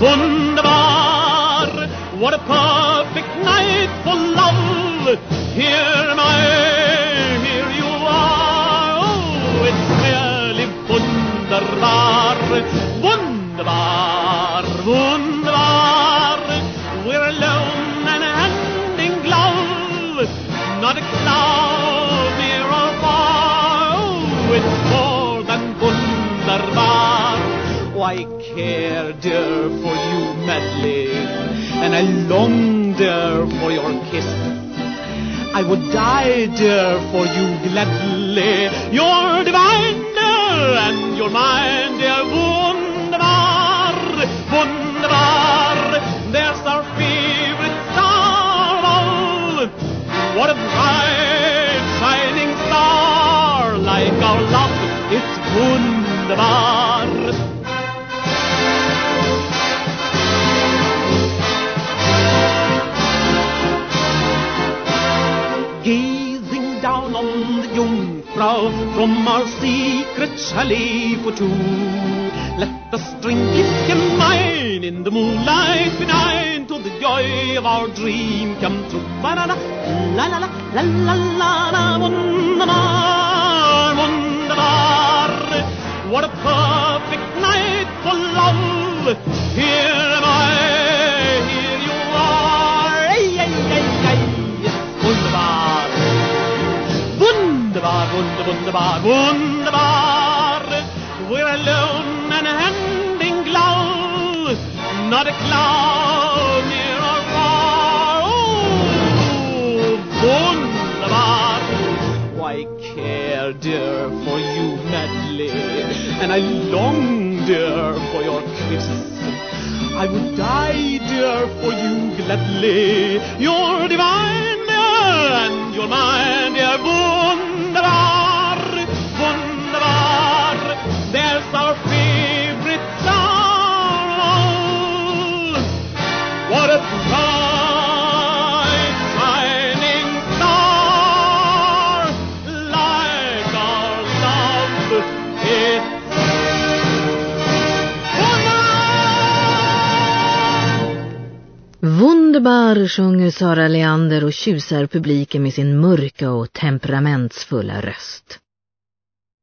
Wunderbar, what a perfect night for love. Here am I, here you are. Oh, it's really wunderbar, wunderbar, wunderbar. We're alone and hand in not a cloud. I care, dear, for you madly, and I long, dear, for your kiss. I would die, dear, for you gladly. You're divine, dear, and you're mine, dear. Wunderbar, wunderbar. There's our favorite star. What a bright, shining star, like our love. It's wunderbar. Gazing down on the Jungfrau from our secret chalet for two. Let us drink it in mine in the moonlight benign to the joy of our dream come true. La la la la la la la la la wunderbar, wunderbar. What a perfect night for love. Here Wunderbar, wunder, wunderbar, wunderbar. We're alone and hand in glove. Not a cloud near or far. Oh, wunderbar. Why care, dear, for you madly, and I long, dear, for your kiss. I would die, dear, for you gladly. You're divine, dear, and you're mine, dear. Wunderbar, wunderbar. Sjunger Sara Leander och tjusar publiken med sin mörka och temperamentsfulla röst.